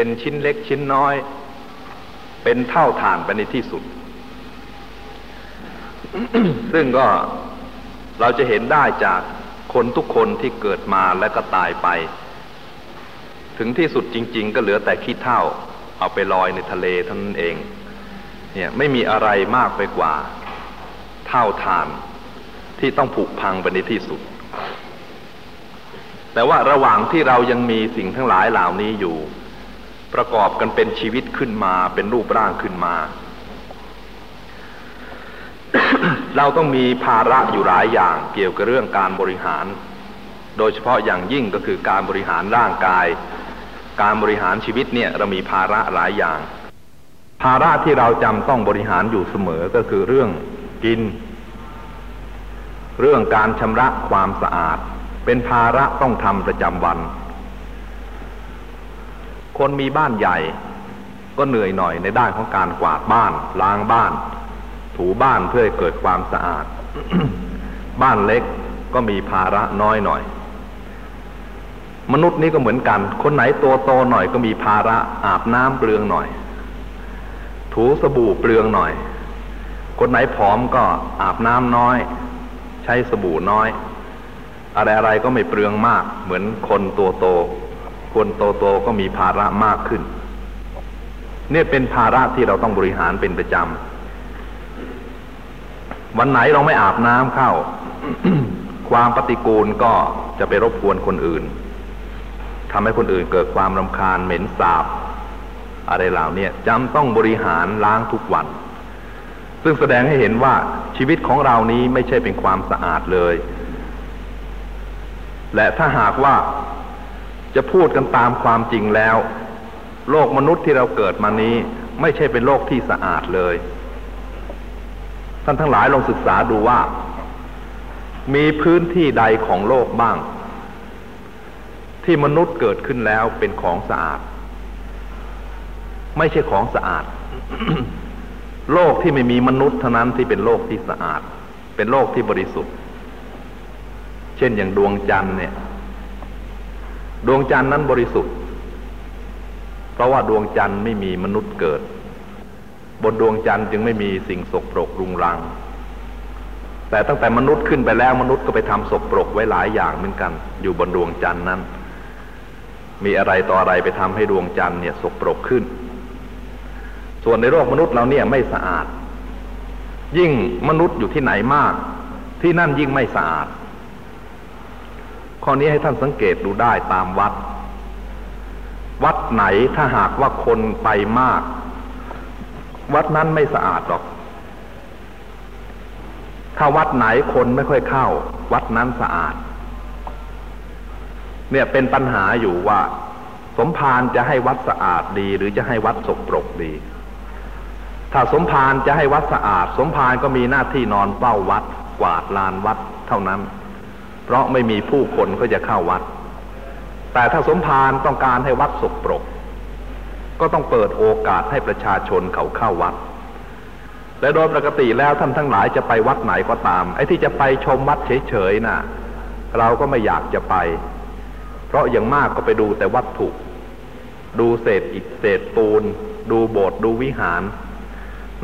เป็นชิ้นเล็กชิ้นน้อย เป็นเท่าฐานไปในที่สุด ซึ่งก็เราจะเห็นได้จากคนทุกคนที่เกิดมาและก็ตายไป ถึงที่สุดจริง ๆ ก็เหลือแต่ขี้เท่า เอาไปลอยในทะเลเท่านั้นเอง เนี่ยไม่มีอะไรมากไปกว่า เท่าฐานที่ต้องผุพังไปในที่สุด แต่ว่าระหว่างที่เรายังมีสิ่งทั้งหลายเหล่านี้อยู่ ประกอบกันเป็นชีวิตขึ้นมา เป็นรูปร่างขึ้นมา เราต้องมีภาระอยู่หลายอย่างเกี่ยวกับเรื่องการบริหาร โดยเฉพาะอย่างยิ่งก็คือการบริหารร่างกาย การบริหารชีวิตเนี่ยเรามีภาระหลายอย่าง ภาระที่เราจำต้องบริหารอยู่เสมอก็คือเรื่องกิน เรื่องการชำระความสะอาด เป็นภาระต้องทำประจำวัน คนมีบ้านใหญ่ ก็เหนื่อยหน่อยในด้านของการกวาดบ้าน ล้างบ้าน ถูบ้านเพื่อให้เกิดความสะอาด บ้านเล็กก็มีภาระน้อยหน่อย มนุษย์นี้ก็เหมือนกัน คนไหนตัวโตหน่อยก็มีภาระอาบน้ำเปลืองหน่อย ถูสบู่เปลืองหน่อย คนไหนผอมก็อาบน้ำน้อย ใช้สบู่น้อย อะไรอะไรก็ไม่เปลืองมาก เหมือนคนตัวโต คนโตโตก็มีภาระมากขึ้น เนี่ยเป็นภาระที่เราต้องบริหารเป็นประจำ วันไหนเราไม่อาบน้ำเข้า ความปฏิกูลก็จะไปรบกวนคนอื่นทำให้คนอื่นเกิดความรำคาญเหม็นสาบ อะไรเหล่านี้จำต้องบริหารล้างทุกวัน ซึ่งแสดงให้เห็นว่าชีวิตของเรานี้ไม่ใช่เป็นความสะอาดเลย และถ้าหากว่า จะพูดกันตามความจริงแล้ว โลกมนุษย์ที่เราเกิดมานี้ ไม่ใช่เป็นโลกที่สะอาดเลย ท่านทั้งหลายลองศึกษาดูว่า มีพื้นที่ใดของโลกบ้าง ที่มนุษย์เกิดขึ้นแล้วเป็นของสะอาด ไม่ใช่ของสะอาด โลกที่ไม่มีมนุษย์เท่านั้นที่เป็นโลกที่สะอาด เป็นโลกที่บริสุทธิ์ เช่นอย่างดวงจันทร์เนี่ย ดวงจันทร์นั้นบริสุทธิ์ เพราะว่าดวงจันทร์ไม่มีมนุษย์เกิด บนดวงจันทร์จึงไม่มีสิ่งสกปรกรุงรัง แต่ตั้งแต่มนุษย์ขึ้นไปแล้วมนุษย์ก็ไปทำสกปรกไว้หลายอย่างเหมือนกัน อยู่บนดวงจันทร์นั้น มีอะไรต่ออะไรไปทำให้ดวงจันทร์เนี่ยสกปรกขึ้น ส่วนในโลกมนุษย์เราเนี่ยไม่สะอาด ยิ่งมนุษย์อยู่ที่ไหนมาก ที่นั่นยิ่งไม่สะอาด ข้อนี้ให้ท่านสังเกตดูได้ตามวัด วัดไหนถ้าหากว่าคนไปมาก วัดนั้นไม่สะอาดหรอก ถ้าวัดไหนคนไม่ค่อยเข้า วัดนั้นสะอาด เนี่ยเป็นปัญหาอยู่ว่า สมภารจะให้วัดสะอาดดี หรือจะให้วัดสกปรกดี ถ้าสมภารจะให้วัดสะอาด สมภารก็มีหน้าที่นอนเฝ้าวัด กวาดลานวัดเท่านั้น เพราะไม่มีผู้คนก็จะเข้าวัด แต่ถ้าสมภารต้องการให้วัดสกปรก ก็ต้องเปิดโอกาสให้ประชาชนเขาเข้าวัด และโดยปกติแล้วท่านทั้งหลายจะไปวัดไหนก็ตาม ไอ้ที่จะไปชมวัดเฉยๆนะ่ะ เราก็ไม่อยากจะไป เพราะอย่างมากก็ไปดูแต่วัตถุ ดูเศษอิฐเศษปูน ดูโบสถ์ดูวิหาร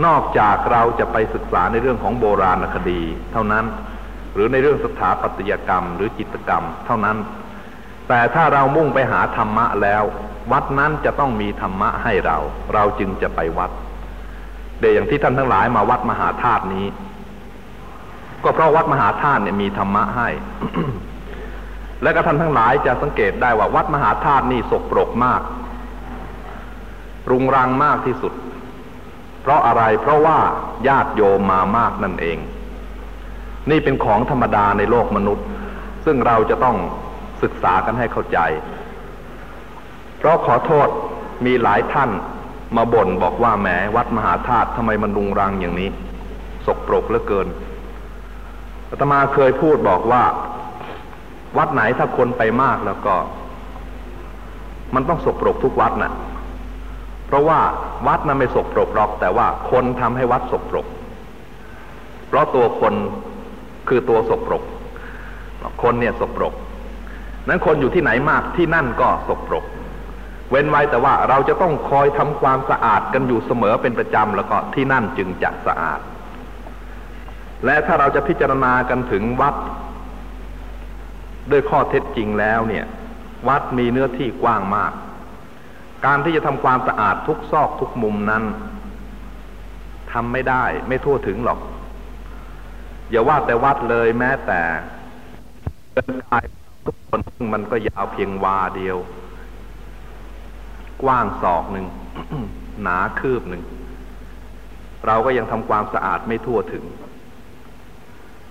นอกจากเราจะไปศึกษาในเรื่องของโบราณคดี เท่านั้น หรือในเรื่องสถาปัตยกรรมหรือจิตกรรมเท่านั้น แต่ถ้าเรามุ่งไปหาธรรมะแล้ว วัดนั้นจะต้องมีธรรมะให้เรา เราจึงจะไปวัดเดี๋ยวอย่างที่ท่านทั้งหลายมาวัดมหาธาตุนี้ ก็เพราะวัดมหาธาตุเนี่ยมีธรรมะให้ และก็ท่านทั้งหลายจะสังเกตได้ว่าวัดมหาธาตุนี่สกปรกมาก รุงรังมากที่สุด เพราะอะไรเพราะว่าญาติโยมมามากนั่นเอง นี่เป็นของธรรมดาในโลกมนุษย์ ซึ่งเราจะต้องศึกษากันให้เข้าใจ เพราะขอโทษมีหลายท่านมาบ่นบอกว่าแหมวัดมหาธาตุทำไมมันรุงรังอย่างนี้ สกปรกเหลือเกินอาตมาเคยพูดบอกว่า วัดไหนถ้าคนไปมากแล้วก็ มันต้องสกปรกทุกวัดนะ่ะ เพราะว่าวัดนั้นไม่สกปรกหรอก แต่ว่าคนทำให้วัดสกปรก เพราะตัวคน คือตัวสกปรก คนเนี่ยสกปรก นั้นคนอยู่ที่ไหนมากที่นั่นก็สกปรก เว้นไว้แต่ว่าเราจะต้องคอยทำความสะอาดกันอยู่เสมอเป็นประจำแล้วก็ที่นั่นจึงจะสะอาด และถ้าเราจะพิจารณากันถึงวัด ด้วยข้อเท็จจริงแล้วเนี่ย วัดมีเนื้อที่กว้างมาก การที่จะทำความสะอาดทุกซอกทุกมุมนั้นทำไม่ได้ไม่ทั่วถึงหรอก อย่าว่าแต่วัดเลยแม้แต่เดินกายทุกคนมันก็ยาวเพียงวาเดียว กว้างศอกหนึ่งหนาคืบหนึ่ง เราก็ยังทำความสะอาดไม่ทั่วถึง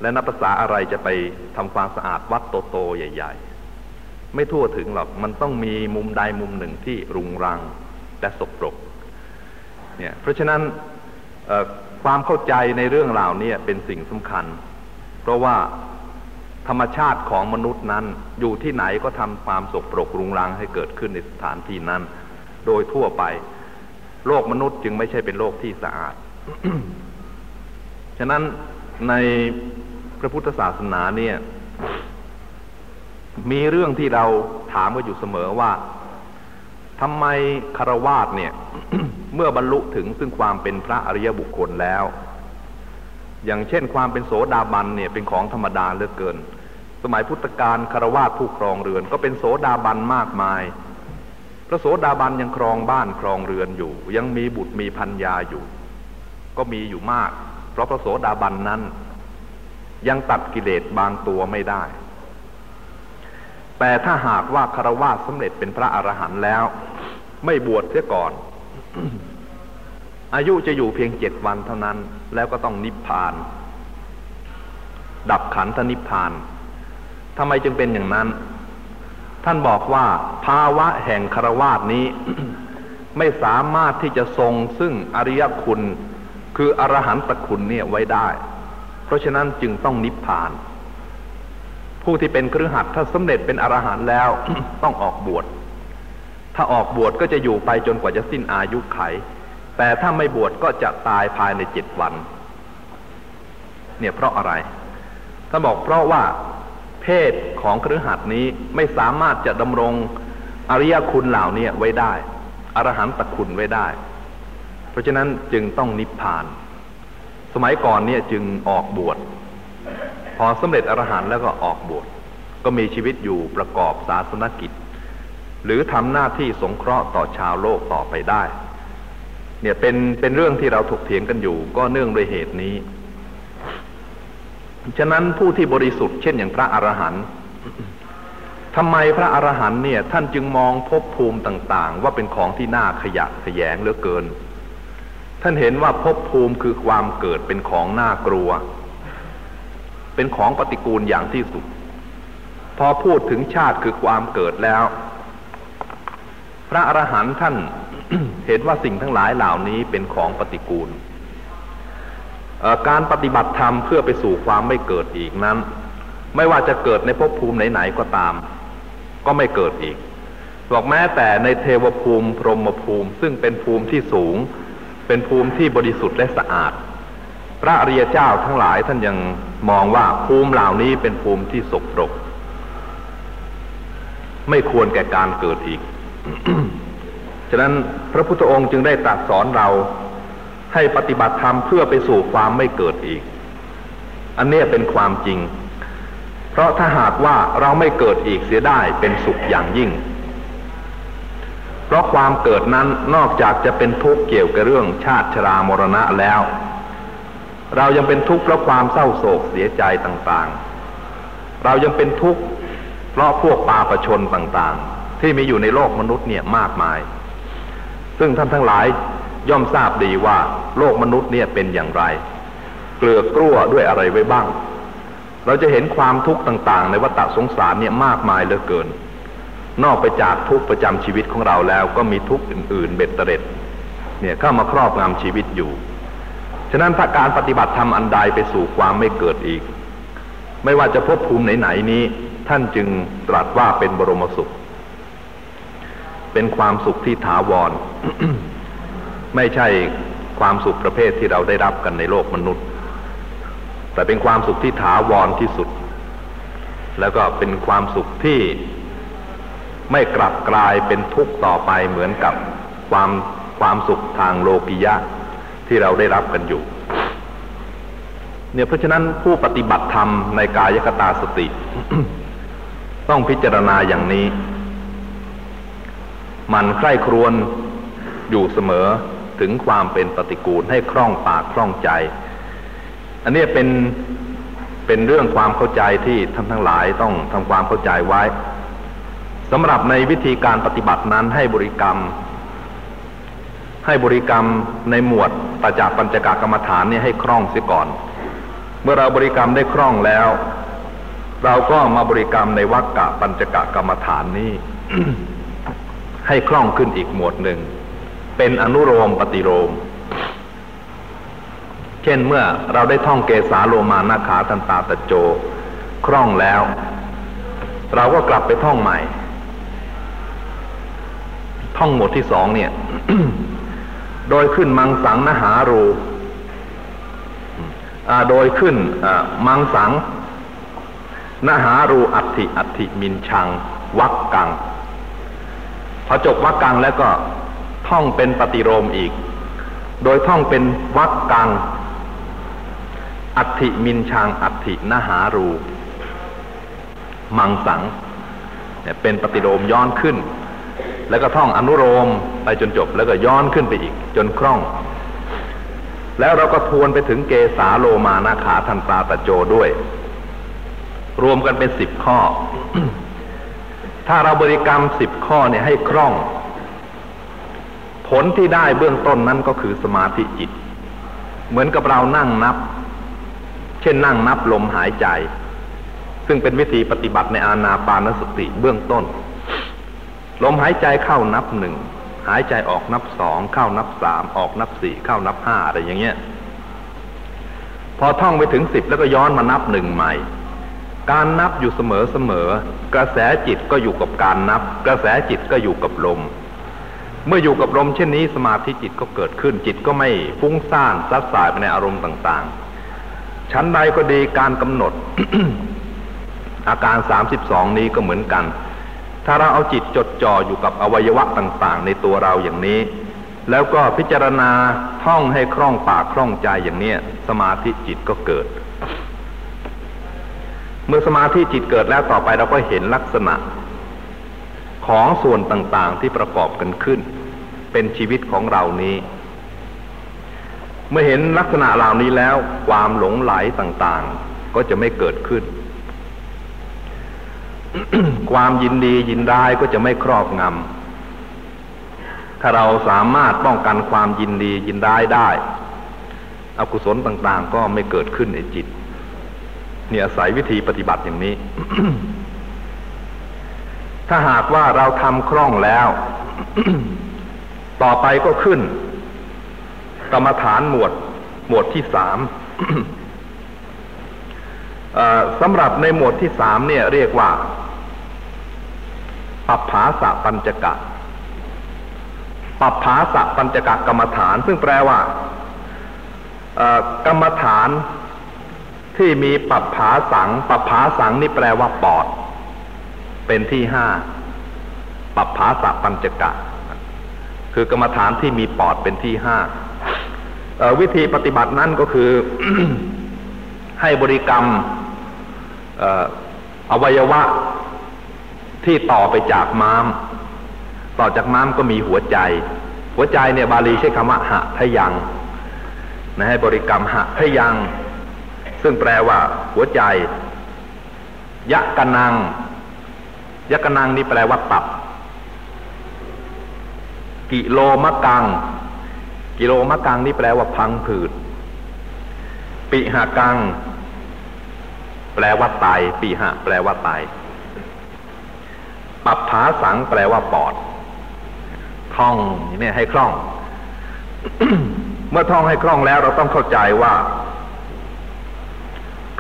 และนับภาษาอะไรจะไปทำความสะอาดวัดโตๆใหญ่ ๆ ไม่ทั่วถึงหรอก มันต้องมีมุมใดมุมหนึ่งที่รุงรังและสกปรกเนี่ย เพราะฉะนั้น ความเข้าใจในเรื่องราวนี้เป็นสิ่งสำคัญ เพราะว่าธรรมชาติของมนุษย์นั้น อยู่ที่ไหนก็ทำความสกปรกรุงรังให้เกิดขึ้นในสถานที่นั้น โดยทั่วไป โลกมนุษย์จึงไม่ใช่เป็นโลกที่สะอาด ฉะนั้นในพระพุทธศาสนาเนี่ย มีเรื่องที่เราถามกันอยู่เสมอว่า ทำไมคารวาสเนี่ย เมื่อบรรลุถึงซึ่งความเป็นพระอริยบุคคลแล้ว อย่างเช่นความเป็นโสดาบันเนี่ยเป็นของธรรมดาเหลือเกิน สมัยพุทธกาลคารวาสผู้ครองเรือน ก็เป็นโสดาบันมากมาย พระโสดาบันยังครองบ้านครองเรือนอยู่ ยังมีบุตรมีพัญญาอยู่ ก็มีอยู่มาก เพราะพระโสดาบันนั้น ยังตัดกิเลสบางตัวไม่ได้ แต่ถ้าหากว่าคารวะสำเร็จเป็นพระอรหันต์แล้ว ไม่บวชเสียก่อน อายุจะอยู่เพียงเจ็ดวันเท่านั้น แล้วก็ต้องนิพพาน ดับขันธนิพพานทำไมจึงเป็นอย่างนั้น ท่านบอกว่าภาวะแห่งคารวาสนี้ ไม่สามารถที่จะทรงซึ่งอริยคุณ คืออรหันตคุณเนี่ยไว้ได้ เพราะฉะนั้นจึงต้องนิพพาน ผู้ที่เป็นครือขัดถ้าสำเร็จเป็นอรหันต์แล้ว ต้องออกบวช ถ้าออกบวชก็จะอยู่ไปจนกว่าจะสิ้นอายุไข แต่ถ้าไม่บวชก็จะตายภายในเจ็ดวัน เนี่ยเพราะอะไรท่านบอกเพราะว่าเพศของครือขัดนี้ไม่สามารถจะดำรงอริยคุณเหล่านี้ไว้ได้ อรหันตคุณไว้ได้ เพราะฉะนั้นจึงต้องนิพพาน สมัยก่อนเนี่ยจึงออกบวช อสำเร็จอรหันต์แล้วก็ออกบวชก็มีชีวิตอยู่ประกอบศาสนกิจ หรือทำหน้าที่สงเคราะห์ต่อชาวโลกต่อไปได้ เนี่ยเป็นเป็นเรื่องที่เราถกเถียงกันอยู่ ก็เนื่องด้วยเหตุนี้ ฉะนั้นผู้ที่บริสุทธิ์เช่นอย่างพระอรหันต์ทำไมพระอรหันต์เนี่ย ท่านจึงมองภพภูมิต่าง ๆ ว่าเป็นของที่น่าขยะขยงเหลือเกิน ท่านเห็นว่าภพภูมิคือความเกิดเป็นของน่ากลัว เป็นของปฏิกูลอย่างที่สุด พอพูดถึงชาติคือความเกิดแล้ว พระอรหันต์ท่านเห็นว่าสิ่งทั้งหลายเหล่านี้เป็นของปฏิกูล การปฏิบัติธรรมเพื่อไปสู่ความไม่เกิดอีกนั้น ไม่ว่าจะเกิดในภพภูมิไหนๆก็ตาม ก็ไม่เกิดอีกบอกแม้แต่ในเทวภูมิพรหมภูมิ ซึ่งเป็นภูมิที่สูง เป็นภูมิที่บริสุทธิ์และสะอาด พระอริยเจ้าทั้งหลายท่านยัง มองว่าภูมิเหล่านี้เป็นภูมิที่สกปรก ไม่ควรแก่การเกิดอีก ฉะนั้นพระพุทธองค์จึงได้ตรัสสอนเราให้ปฏิบัติธรรมเพื่อไปสู่ความไม่เกิดอีก อันนี้เป็นความจริง เพราะถ้าหากว่าเราไม่เกิดอีกเสียได้เป็นสุขอย่างยิ่ง เพราะความเกิดนั้นนอกจากจะเป็นทุกข์เกี่ยวกับเรื่องชาติชรามรณะแล้ว เรายังเป็นทุกข์เพราะความเศร้าโศกเสียใจต่างๆ เรายังเป็นทุกข์เพราะพวกปาประชนต่างๆ ที่มีอยู่ในโลกมนุษย์เนี่ยมากมาย ซึ่งท่านทั้งหลายย่อมทราบดีว่าโลกมนุษย์เนี่ยเป็นอย่างไร เกลือกลั้วด้วยอะไรไว้บ้าง เราจะเห็นความทุกข์ต่างๆ ในวัฏสงสารเนี่ยมากมายเหลือเกิน นอกไปจากทุกข์ประจำชีวิตของเราแล้วก็มีทุกข์อื่นๆ เบ็ดเตร็ดเนี่ยเข้ามาครอบงำชีวิตอยู่ ฉะนั้นถ้าการปฏิบัติธรรมอันใดไปสู่ความไม่เกิดอีก ไม่ว่าจะพบภูมิไหนๆนี้ ท่านจึงตรัสว่าเป็นบรมสุข เป็นความสุขที่ถาวร ไม่ใช่ความสุขประเภทที่เราได้รับกันในโลกมนุษย์ แต่เป็นความสุขที่ถาวรที่สุด แล้วก็เป็นความสุขที่ไม่กลับกลายเป็นทุกข์ต่อไปเหมือนกับความความสุขทางโลกิยะ ที่เราได้รับกันอยู่เนี่ยเพราะฉะนั้นผู้ปฏิบัติธรรมในกายกตาสติ ต้องพิจารณาอย่างนี้ มันใคร่ครวญอยู่เสมอถึงความเป็นปฏิกูลให้คล่องปากคล่องใจ อันนี้เป็นเป็นเรื่องความเข้าใจที่ท่านทั้งหลายต้องทำความเข้าใจไว้สำหรับในวิธีการปฏิบัตินั้นให้บริกรรม ให้บริกรรมในหมวด ปัจจปัญจกกรรมฐานนี่ให้คล่องเสียก่อน เมื่อเราบริกรรมได้คล่องแล้ว เราก็มาบริกรรมในวักกะปัญจกกรรมฐานนี้ให้คล่องขึ้นอีกหมวดหนึ่ง เป็นอนุโลมปฏิโลมเช่นเมื่อเราได้ท่องเกสาโลมานาขาตันตาตะโจ คล่องแล้ว เราก็กลับไปท่องใหม่ ท่องหมวดที่สองเนี่ย โดยขึ้นมังสังนหารู โดยขึ้นมังสังนหารูอัติอัติมินชัง วักกัง พอจบวักกังแล้วก็ท่องเป็นปฏิโลมอีก โดยท่องเป็นวักกัง อัติมินชัง อัตินหารู มังสังเนี่ยเป็นปฏิโลมย้อนขึ้น แล้วก็ท่องอนุโลมไปจนจบ แล้วก็ย้อนขึ้นไปอีก จนคล่อง แล้วเราก็ทวนไปถึงเกสาโลมานาขาทันตาตะโจด้วย รวมกันเป็นสิบข้อ ถ้าเราบริกรรมสิบข้อเนี่ยให้คล่อง ผลที่ได้เบื้องต้นนั้นก็คือสมาธิจิต เหมือนกับเรานั่งนับ เช่นนั่งนับลมหายใจ ซึ่งเป็นวิธีปฏิบัติในอาณาปานสติเบื้องต้น ลมหายใจเข้านับหนึ่งหายใจออกนับสองเข้านับสามออกนับสี่เข้านับห้าอะไรอย่างเงี้ย พอท่องไปถึงสิบแล้วก็ย้อนมานับหนึ่งใหม่ การนับอยู่เสมอเสมอกระแสจิตก็อยู่กับการนับ กระแสจิตก็อยู่กับลม เมื่ออยู่กับลมเช่นนี้สมาธิจิตก็เกิดขึ้นจิตก็ไม่ฟุ้งซ่านซัดสายไปในอารมณ์ต่างๆ ชั้นใดก็ดีการกำหนด อาการสามสิบสองนี้ก็เหมือนกัน ถ้าเราเอาจิตจดจ่ออยู่กับอวัยวะต่างๆ ในตัวเราอย่างนี้ แล้วก็พิจารณาท่องให้คล่องปากคล่องใจอย่างนี้สมาธิจิตก็เกิด เมื่อสมาธิจิตเกิดแล้วต่อไปเราก็เห็นลักษณะ ของส่วนต่างๆที่ประกอบกันขึ้น เป็นชีวิตของเรานี้ เมื่อเห็นลักษณะเหล่านี้แล้วความหลงไหลต่างๆ ก็จะไม่เกิดขึ้น ความยินดียินร้ายก็จะไม่ครอบงำ ถ้าเราสามารถป้องกันความยินดียินร้ายได้อกุศลต่าง ๆ ก็ไม่เกิดขึ้นในจิต เนี่ยอาศัยวิธีปฏิบัติอย่างนี้ ถ้าหากว่าเราทำคล่องแล้ว ต่อไปก็ขึ้น กรรมฐานหมวด หมวดที่สามสำหรับในหมวดที่สามเนี่ยเรียกว่า ปัปภาสะปัญจกะปัปภาสะปัญจกะกรรมฐาน ซึ่งแปลว่ากรรมฐานที่มีปัปภาสัง ปัปภาสังนี่แปลว่าปอด เป็นที่ห้าปัปภาสะปัญจกะ คือกรรมฐานที่มีปอดเป็นที่ห้าวิธีปฏิบัตินั้นก็คือ ให้บริกรรมอวัยวะ ที่ต่อไปจากม้าม ต่อจากม้ามก็มีหัวใจ หัวใจเนี่ยบาลีใช้คำว่าหะทยังนะให้บริกรรมหะทยัง ซึ่งแปลว่า หัวใจ ยะกนัง ยะกนังนี่แปลว่าตับ กิโลมะกัง กิโลมะกังนี่แปลว่าพังผืด ปิหากัง แปลว่าตายปิหะ แปลว่าตาย ปับผาสังแปลว่าปอดท่องนี่ให้คล่อง เมื่อท่องให้คล่องแล้วเราต้องเข้าใจว่า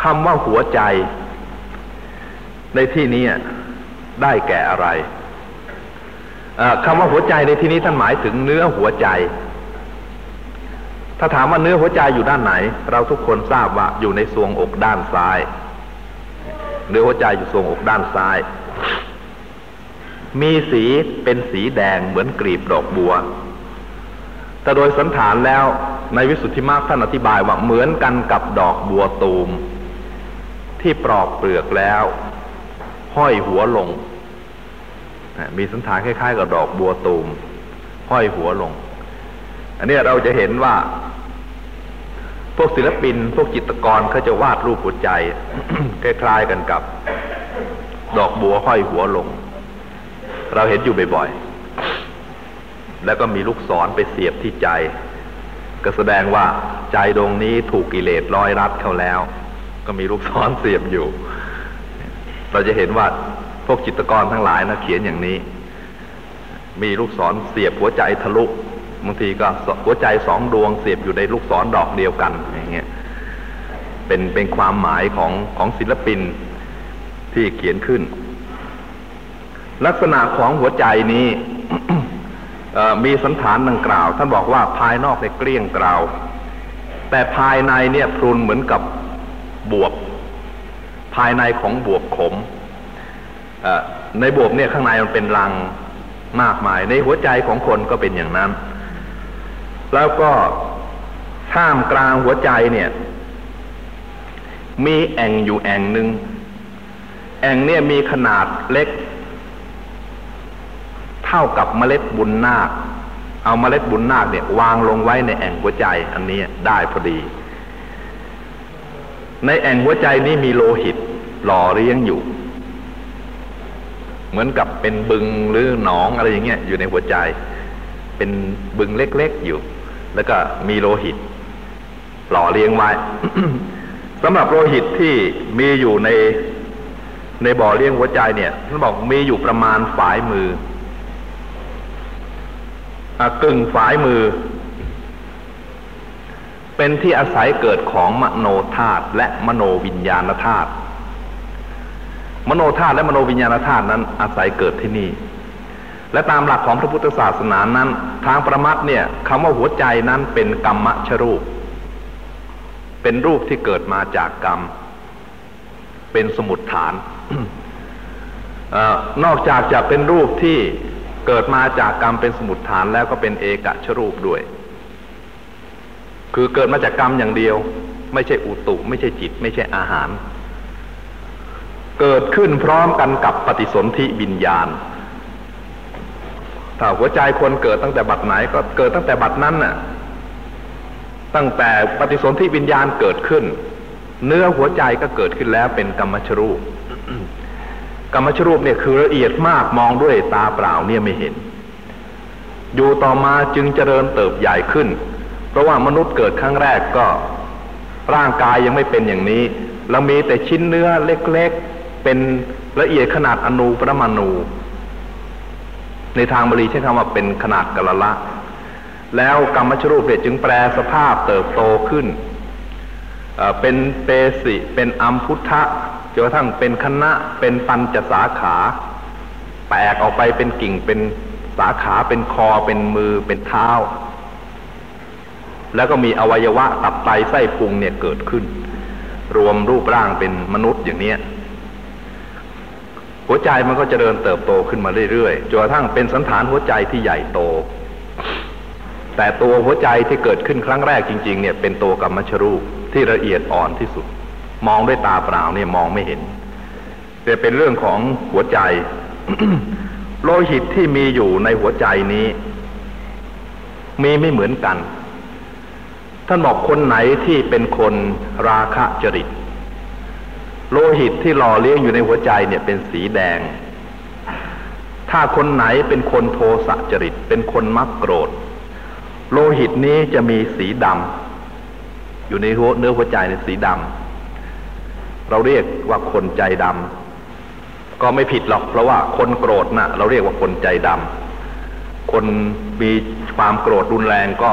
คำว่าหัวใจ ในที่นี้ได้แก่อะไรคำว่าหัวใจในที่นี้ท่านหมายถึงเนื้อหัวใจ ถ้าถามว่าเนื้อหัวใจอยู่ด้านไหน เราทุกคนทราบว่าอยู่ในทรวงอกด้านซ้าย เนื้อหัวใจอยู่ทรวงอกด้านซ้าย มีสีเป็นสีแดงเหมือนกลีบดอกบัว แต่โดยสันฐานแล้วในวิสุทธิมรรคท่านอธิบายว่าเหมือนกันกับดอกบัวตูม ที่ปลอกเปลือกแล้ว ห้อยหัวลง มีสันฐานคล้ายๆ กับดอกบัวตูม ห้อยหัวลง อันนี้เราจะเห็นว่า พวกศิลปิน พวกจิตรกรเขาจะวาดรูปหัวใจ คล้ายๆกันกับ ดอกบัวห้อยหัวลง เราเห็นอยู่บ่อยๆ แล้วก็มีลูกศรไปเสียบที่ใจ ก็แสดงว่าใจดวงนี้ถูกกิเลสร้อยรัดเข้าแล้ว ก็มีลูกศรเสียบอยู่ เราจะเห็นว่าพวกจิตกรทั้งหลายนะเขียนอย่างนี้ มีลูกศรเสียบหัวใจทะลุบางทีก็หัวใจสองดวงเสียบอยู่ในลูกศรดอกเดียวกันอย่างเงี้ยเป็นเป็นความหมายของของศิลปินที่เขียนขึ้น ลักษณะของหัวใจนี้มีสันฐานดังกล่าว ท่านบอกว่าภายนอกในเกลี้ยงกล่าว แต่ภายในเนี่ยพรุนเหมือนกับบวบ ภายในของบวบขมในบวบเนี่ยข้างในมันเป็นรังมากมาย ในหัวใจของคนก็เป็นอย่างนั้น แล้วก็ท่ามกลางหัวใจเนี่ย มีแอ่งอยู่แอ่งหนึ่งแอ่งเนี่ยมีขนาดเล็ก ท่ากับเมล็ดบุญนาค เอาเมล็ดบุญนาคเนี่ยวางลงไว้ในแอ่งหัวใจอันนี้ได้พอดี ในแอ่งหัวใจนี้มีโลหิตหล่อเลี้ยงอยู่ เหมือนกับเป็นบึงหรือหนองอะไรอย่างเงี้ยอยู่ในหัวใจ เป็นบึงเล็กๆอยู่ แล้วก็มีโลหิต หล่อเลี้ยงไว้สำหรับโลหิตที่มีอยู่ในในบ่อเลี้ยงหัวใจเนี่ยท่านบอกมีอยู่ประมาณฝ่ายมืออ กึ่งฝ่ายมือ เป็นที่อาศัยเกิดของมโนธาตุและมโนวิญญาณธาตุมโนธาตุและมโนวิญญาณธาตุนั้นอาศัยเกิดที่นี่ และตามหลักของพระพุทธศาสนานั้น ทางประมัดเนี่ยคำว่าหัวใจนั้นเป็นกรรมชรูป เป็นรูปที่เกิดมาจากกรรม เป็นสมุดฐานอนอกจากจะเป็นรูปที่ เกิดมาจากกรรมเป็นสมุดฐานแล้วก็เป็นเอกชรูปด้วย คือเกิดมาจากกรรมอย่างเดียว ไม่ใช่อุตุ ไม่ใช่จิต ไม่ใช่อาหาร เกิดขึ้นพร้อมกันกับปฏิสนธิวิญญาณ ถ้าหัวใจคนเกิดตั้งแต่บัดไหนก็เกิดตั้งแต่บัดนั้นน่ะ ตั้งแต่ปฏิสนธิวิญญาณเกิดขึ้น เนื้อหัวใจก็เกิดขึ้นแล้วเป็นกรรมชรูป กรรมชรูปเนี่ยคือละเอียดมากมองด้วยตาเปล่าเนี่ยไม่เห็น อยู่ต่อมาจึงเจริญเติบใหญ่ขึ้น เพราะว่ามนุษย์เกิดครั้งแรกก็ร่างกายยังไม่เป็นอย่างนี้เรามีแต่ชิ้นเนื้อเล็กๆ เป็นละเอียดขนาดอนูปรมาณู ในทางบาลีใช้คำว่าเป็นขนาดกะละละ แล้วกรรมชรูปเนี่ยจึงแปลสภาพเติบโตขึ้น เป็นเปสิ เป็นอัมพุทธะ จนกระทั่งเป็นคณะเป็นปัญจสาขา แตกออกไปเป็นกิ่งเป็นสาขาเป็นคอเป็นมือเป็นเท้า แล้วก็มีอวัยวะตับไตไส้พุงเนี่ยเกิดขึ้น รวมรูปร่างเป็นมนุษย์อย่างนี้หัวใจมันก็จเจริญเติบโตขึ้นมาเรื่อยๆจนกระทั่งเป็นสันฐานหัวใจที่ใหญ่โต แต่ตัวหัวใจที่เกิดขึ้นครั้งแรกจริง ๆ เนี่ยเป็นตัวกรรมชรูปที่ละเอียดอ่อนที่สุด มองด้วยตาเปล่าเนี่ยมองไม่เห็น แต่เป็นเรื่องของหัวใจ โลหิตที่มีอยู่ในหัวใจนี้ มีไม่เหมือนกัน ท่านบอกคนไหนที่เป็นคนราคะจริต โลหิตที่หล่อเลี้ยงอยู่ในหัวใจเนี่ยเป็นสีแดง ถ้าคนไหนเป็นคนโทสะจริต เป็นคนมักโกรธ โลหิตนี้จะมีสีดำอยู่ในหัวเนื้อหัวใจในสีดำ เราเรียกว่าคนใจดำก็ไม่ผิดหรอกเพราะว่าคนโกรธนะ่ะเราเรียกว่าคนใจดำคนมีความโกรธรุนแรงก็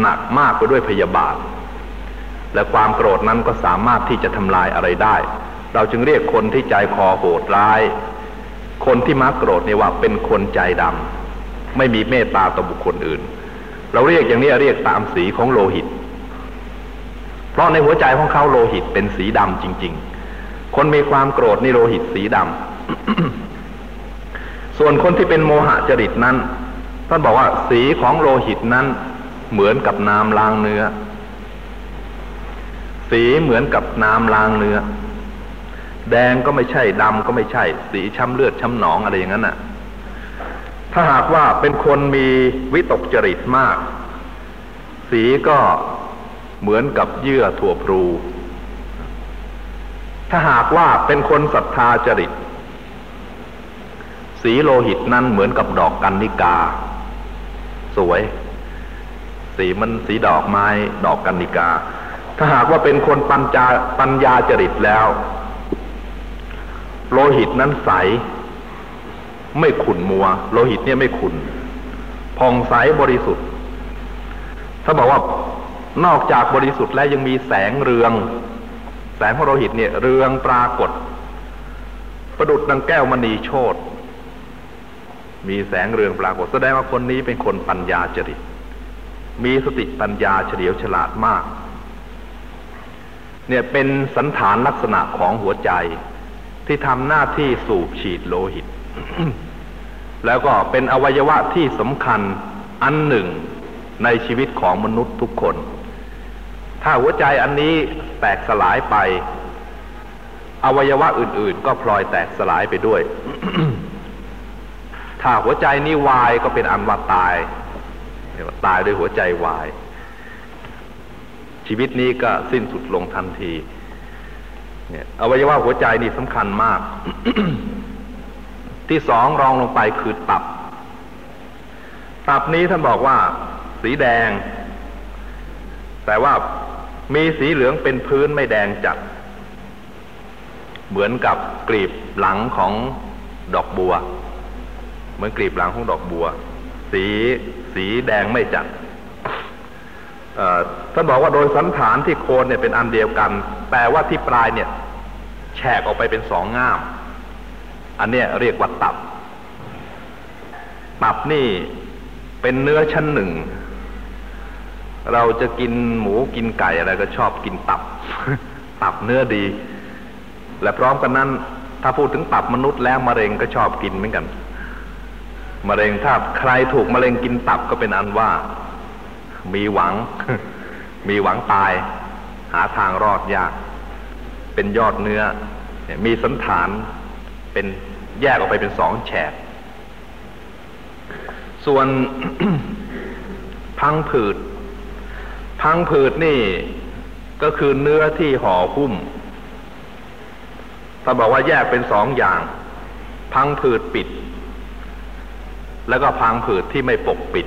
หนักมากไปด้วยพยาบาท และความโกรธนั้นก็สามารถที่จะทำลายอะไรได้ เราจึงเรียกคนที่ใจคอโหดร้าย คนที่มักโกรธเนี่ยว่าเป็นคนใจดำไม่มีเมตตาต่อบุคคลอื่น เราเรียกอย่างนี้เรียกตามสีของโลหิต เพราะในหัวใจของเขาโลหิตเป็นสีดำจริง ๆ คนมีความโกรธนี่โลหิตสีดส่วนคนที่เป็นโมหะจริตนั้นท่านบอกว่าสีของโลหิตนั้นเหมือนกับน้ำล้างเนื้อ สีเหมือนกับน้ำล้างเนื้อ แดงก็ไม่ใช่ดำก็ไม่ใช่ สีช้ำเลือดช้ำหนองอะไรอย่างนั้นน่ะ ถ้าหากว่าเป็นคนมีวิตกจริตมาก สีก็ เหมือนกับเยื่อถั่วพลู ถ้าหากว่าเป็นคนศรัทธาจริต สีโลหิตนั้นเหมือนกับดอกกันนิกา สวย สีมันสีดอกไม้ ดอกกันนิกา ถ้าหากว่าเป็นคนปัญจาปัญญาจริตแล้ว โลหิตนั้นใส ไม่ขุ่นมัว โลหิตเนี่ยไม่ขุ่นผ่องใสบริสุทธิ์ ถ้าบอกว่า นอกจากบริสุทธิ์แล้วยังมีแสงเรือง แสงของโลหิตเนี่ย เรืองปรากฏ ประดุดดังแก้วมณีโชตมีแสงเรืองปรากฏ แสดงว่าคนนี้เป็นคนปัญญาจริต มีสติปัญญาเฉลียวฉลาดมาก เนี่ยเป็นสันฐานลักษณะของหัวใจที่ทำหน้าที่สูบฉีดโลหิต แล้วก็เป็นอวัยวะที่สำคัญอันหนึ่งในชีวิตของมนุษย์ทุกคน ถ้าหัวใจอันนี้แตกสลายไป อวัยวะอื่น ๆ ก็พลอยแตกสลายไปด้วย ถ้าหัวใจนี้วายก็เป็นอันว่าตายตายด้วยหัวใจวาย ชีวิตนี้ก็สิ้นสุดลงทันทีเนี่ยอวัยวะหัวใจนี่สำคัญมาก ที่สองรองลงไปคือตับ ตับนี้ท่านบอกว่า สีแดง แต่ว่า มีสีเหลืองเป็นพื้นไม่แดงจัด เหมือนกับกลีบหลังของดอกบัว เหมือนกลีบหลังของดอกบัว สีสีแดงไม่จัดท่านบอกว่าโดยสันฐานที่โคนเนี่ยเป็นอันเดียวกัน แต่ว่าที่ปลายเนี่ยแฉกออกไปเป็นสองง่าม อันเนี้ยเรียกว่าตับ ตับนี่เป็นเนื้อชั้นหนึ่ง เราจะกินหมูกินไก่อะไรก็ชอบกินตับ ตับเนื้อดี และพร้อมกันนั้น ถ้าพูดถึงตับมนุษย์แล้วมะเร็งก็ชอบกินเหมือนกันมะเร็งถ้าใครถูกมะเร็งกินตับก็เป็นอันว่า มีหวัง มีหวังตาย หาทางรอดยาก เป็นยอดเนื้อ มีสันฐานเป็นแยกออกไปเป็นสองแฉก ส่วนพังผืด พังผืดนี่ก็คือเนื้อที่ห่อหุ้มถ้าบอกว่าแยกเป็นสองอย่าง พังผืดปิด แล้วก็พังผืดที่ไม่ปกปิด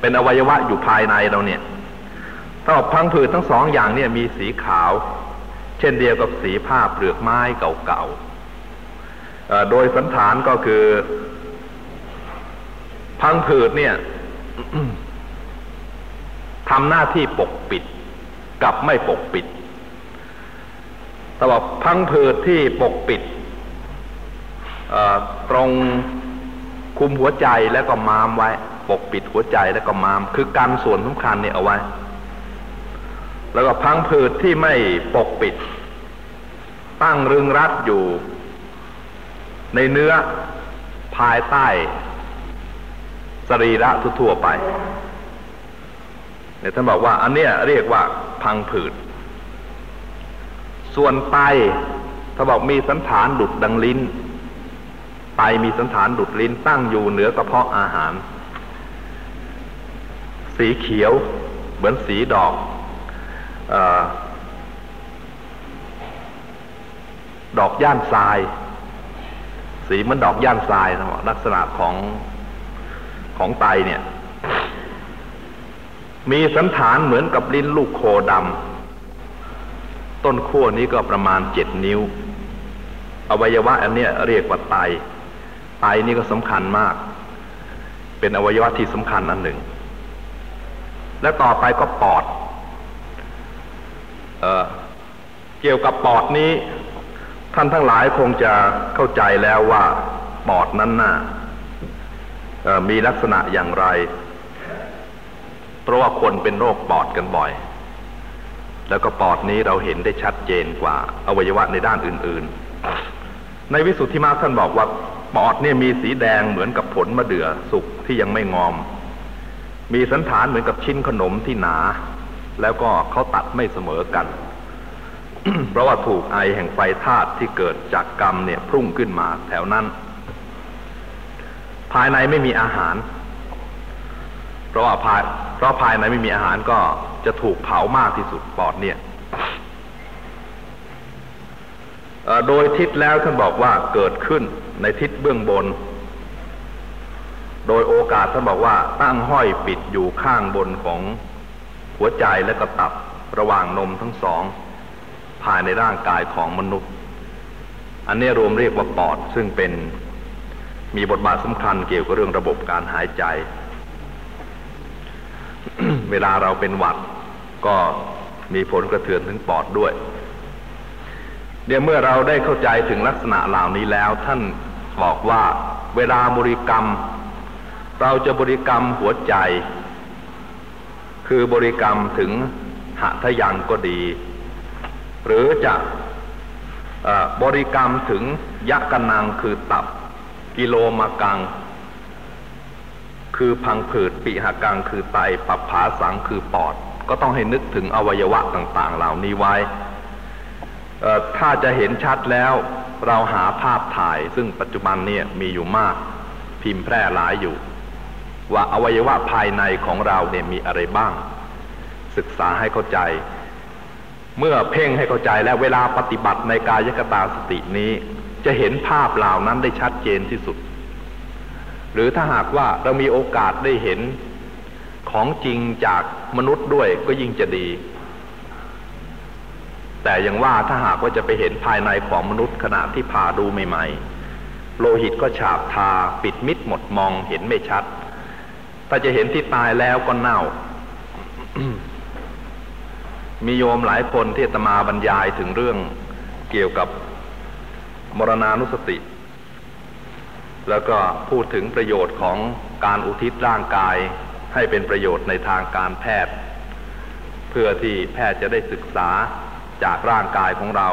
เป็นอวัยวะอยู่ภายในเราเนี่ยถ้าพังผืดทั้งสองอย่างเนี่ยมีสีขาว เช่นเดียวกับสีผ้าเปลือกไม้เก่าๆ โดยสันฐานก็คือ พังผืดเนี่ย ทำหน้าที่ปกปิด กับไม่ปกปิดแต่ว่าพังผืดที่ปกปิดตรงคุมหัวใจแล้วก็มามไว้ ปกปิดหัวใจแล้วก็มาม คือการส่วนสำคัญเนี่ยเอาไว้ แล้วก็พังผืดที่ไม่ปกปิด ตั้งรึงรัดอยู่ ในเนื้อภายใต้ สรีระทั่วไป เนี่ยท่านบอกว่าอันเนี้ยเรียกว่าพังผืด ส่วนไตถ้านบอกมีสันฐานดุดดังลิ้น ไตมีสันฐานดุดลิ้นตั้งอยู่เหนือกระเพาะอาหาร สีเขียวเหมือนสีดอกอดอกย่านทราย สีเหมือนดอกย่านทรายนะลักษณะของของไตเนี่ย มีสันฐานเหมือนกับลิ้นลูกโคดำต้นขั้วนี้ก็ประมาณเจ็ดนิ้ว อวัยวะอันนี้เรียกว่าไตไตนี่ก็สำคัญมาก เป็นอวัยวะที่สำคัญอันหนึ่ง และต่อไปก็ปอดเอเกี่ยวกับปอดนี้ ท่านทั้งหลายคงจะเข้าใจแล้วว่าปอดนั้นน่ะมีลักษณะอย่างไร ราะว่าคนเป็นโรคปอดกันบ่อย แล้วก็ปอดนี้เราเห็นได้ชัดเจนกว่า อวัยวะในด้านอื่น ๆ ในวิสุทธิมาท่านบอกว่าปอดเนี่ยมีสีแดงเหมือนกับผลมะเดื่อสุกที่ยังไม่งอม มีสันฐานเหมือนกับชิ้นขนมที่หนา แล้วก็เขาตัดไม่เสมอกัน เพราะว่าถูกไอแห่งไฟธาตุที่เกิดจากกรรมเนี่ยพุ่งขึ้นมาแถวนั้น ภายในไม่มีอาหาร เพราะว่าภายเพราะภายในไม่มีอาหารก็จะถูกเผามากที่สุดปอดเนี่ยโดยทิศแล้วท่านบอกว่าเกิดขึ้นในทิศเบื้องบน โดยโอกาสท่านบอกว่าตั้งห้อยปิดอยู่ข้างบนของหัวใจและกระตับระหว่างนมทั้งสอง ภายในร่างกายของมนุษย์ อันนี้รวมเรียกว่าปอดซึ่งเป็นมีบทบาทสำคัญเกี่ยวกับเรื่องระบบการหายใจ เวลาเราเป็นหวัด ก็มีผลกระเทือนถึงปอดด้วยเดี๋ยวเมื่อเราได้เข้าใจถึงลักษณะเหล่านี้แล้ว ท่านบอกว่าเวลาบริกรรม เราจะบริกรรมหัวใจ คือบริกรรมถึงหะทยังก็ดี หรือจะบริกรรมถึงยักกนังคือตับ กิโลมากัง คือพังผืดปิหากังคือไตปับผาสังคือปอด ก็ต้องให้นึกถึงอวัยวะต่างๆ เหล่านี้ไว้ ถ้าจะเห็นชัดแล้วเราหาภาพถ่ายซึ่งปัจจุบันเนี่ยมีอยู่มาก พิมพ์แพร่หลายอยู่ ว่าอวัยวะภายในของเราเนี่ยมีอะไรบ้าง ศึกษาให้เข้าใจ เมื่อเพ่งให้เข้าใจแล้วเวลาปฏิบัติในกายกตาสตินี้ จะเห็นภาพเหล่านั้นได้ชัดเจนที่สุด หรือถ้าหากว่าเรามีโอกาสได้เห็นของจริงจากมนุษย์ด้วยก็ยิ่งจะดี แต่ยังว่าถ้าหากว่าจะไปเห็นภายในของมนุษย์ขณะที่ผ่าดูใหม่ๆ โลหิตก็ฉาบทาปิดมิดหมดมองเห็นไม่ชัด ถ้าจะเห็นที่ตายแล้วก็เน่า มีโยมหลายคนที่ตมาบรรยายถึงเรื่องเกี่ยวกับมรณานุสติ แล้วก็พูดถึงประโยชน์ของการอุทิศร่างกายให้เป็นประโยชน์ในทางการแพทย์ เพื่อที่แพทย์จะได้ศึกษาจากร่างกายของเรา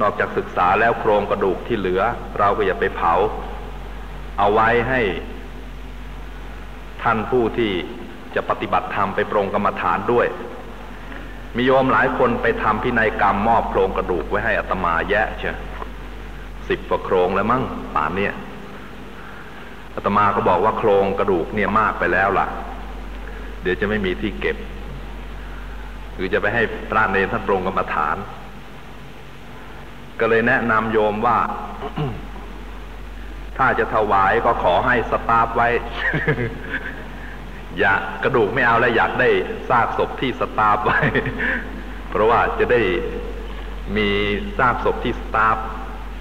นอกจากศึกษาแล้วโครงกระดูกที่เหลือ เราก็อย่าไปเผา เอาไว้ให้ ท่านผู้ที่จะปฏิบัติธรรมไปปรงกรรมฐานด้วย มีโยมหลายคนไปทำพินัยกรรมมอบโครงกระดูกไว้ให้อัตมาแยะเชีย สิบกว่าโครงแล้วมั้งป่านเนี่ยอาตมาก็บอกว่าโครงกระดูกเนี่ยมากไปแล้วล่ะ เดี๋ยวจะไม่มีที่เก็บ คือจะไปให้พระเนรท่านปรงกรรมฐาน ก็เลยแนะนำโยมว่า ถ้าจะถวายก็ขอให้ stuff ไว้ อย่ากระดูกไม่เอาแล้วอยากได้ซากศพที่ stuff ไว้ เพราะว่าจะได้มีซากศพที่ stuff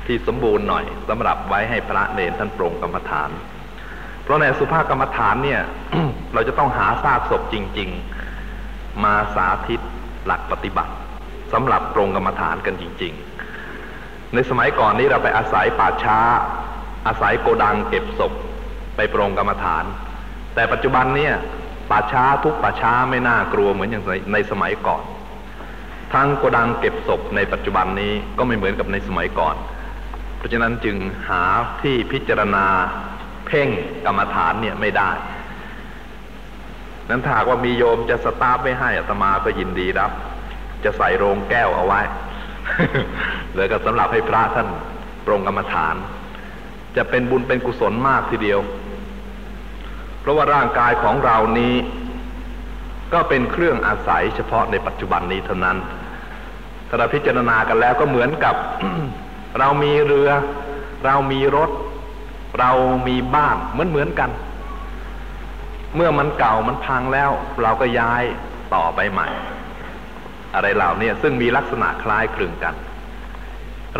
ที่สมบูรณ์หน่อยสำหรับไว้ให้พระเณรท่านปลงกรรมฐาน เพราะในอสุภกรรมฐานเนี่ย เราจะต้องหาซากศพจริง ๆ มาสาธิตหลักปฏิบัติสำหรับปรงกรรมฐานกันจริง ๆ ในสมัยก่อนนี้เราไปอาศัยป่าช้า อาศัยโกดังเก็บศพไปปรงกรรมฐาน แต่ปัจจุบันเนี่ยป่าช้าทุกป่าช้าไม่น่ากลัวเหมือนอย่างในสมัยก่อน ทั้งโกดังเก็บศพในปัจจุบันนี้ก็ไม่เหมือนกับในสมัยก่อน ราะฉะนั้นจึงหาที่พิจารณาเพ่งกรรมฐานเนี่ยไม่ได้ นั้นถ้าว่ามีโยมจะสตาร์ทไม่ให้อัตมาก็ยินดีรับ จะใส่โรงแก้วเอาไว้เลยก็สำหรับให้พระท่านปรงกรรมฐาน จะเป็นบุญเป็นกุศลมากทีเดียว เพราะว่าร่างกายของเรานี้ ก็เป็นเครื่องอาศัยเฉพาะในปัจจุบันนี้เท่านั้นถ้าเราพิจารณากันแล้วก็เหมือนกับ เรามีเรือ เรามีรถ เรามีบ้านเหมือนเหมือนกัน เมื่อมันเก่ามันพังแล้ว เราก็ย้ายต่อไปใหม่ อะไรเหล่านี้ซึ่งมีลักษณะคล้ายคลึงกัน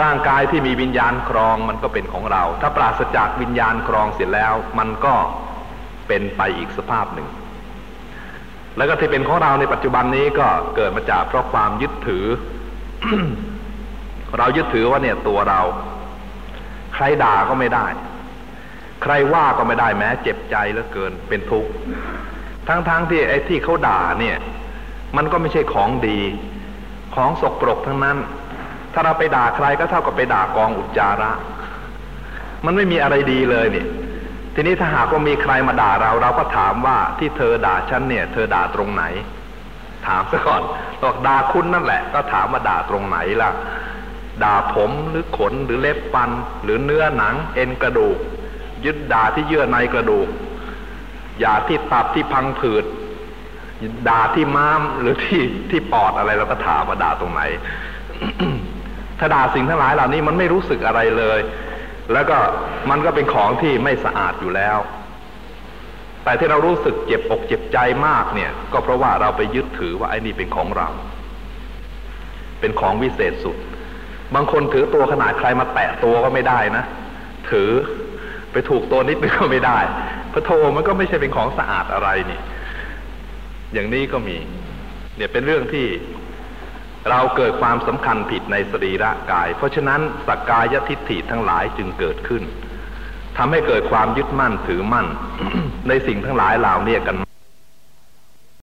ร่างกายที่มีวิญญาณครองมันก็เป็นของเรา ถ้าปราศจากวิญญาณครองเสร็จแล้ว มันก็เป็นไปอีกสภาพหนึ่งแล้วก็ที่เป็นของเราในปัจจุบันนี้ก็เกิดมาจากเพราะความยึดถือ เรายึดถือว่าเนี่ยตัวเรา ใครด่าก็ไม่ได้ ใครว่าก็ไม่ได้แม้ เจ็บใจเหลือเกินเป็นทุกข์ทั้งๆทที่ไอ้ที่เขาด่าเนี่ย มันก็ไม่ใช่ของดี ของสกปรกทั้งนั้น ถ้าเราไปด่าใครก็เท่ากับไปด่ากองอุจจาระ มันไม่มีอะไรดีเลยเนี่ยทีนี้ถ้าหากว่ามีใครมาด่าเรา เราก็ถามว่าที่เธอด่าฉันเนี่ย เธอด่าตรงไหน ถามซะก่อนบอกด่าคุณนั่นแหละ ก็ถามว่าด่าตรงไหนล่ะ ด่าผมหรือขนหรือเล็บฟัน หรือเนื้อหนังเอ็นกระดูก ยึดด่าที่เยื่อในกระดูกอย่าที่ตับที่พังผืดด่าที่ม้ามหรือที่ที่ปอดอะไรเราก็ถามว่าด่าตรงไหน ถ้าด่าสิ่งทั้งหลายเหล่านี้มันไม่รู้สึกอะไรเลย แล้วก็มันก็เป็นของที่ไม่สะอาดอยู่แล้ว แต่ที่เรารู้สึกเจ็บอกเจ็บใจมากเนี่ย ก็เพราะว่าเราไปยึดถือว่าไอ้นี่เป็นของเรา เป็นของวิเศษสุด บางคนถือตัวขนาดใครมาแตะตัวก็ไม่ได้นะ ถือไปถูกตัวนิดนึงก็ไม่ได้พระโทมันก็ไม่ใช่เป็นของสะอาดอะไรนี่ อย่างนี้ก็มี เนี่ยเป็นเรื่องที่เราเกิดความสำคัญผิดในสรีระกาย เพราะฉะนั้นสักกายทิฏฐิทั้งหลายจึงเกิดขึ้นทำให้เกิดความยึดมั่นถือมั่น ในสิ่งทั้งหลายเหล่านี้กัน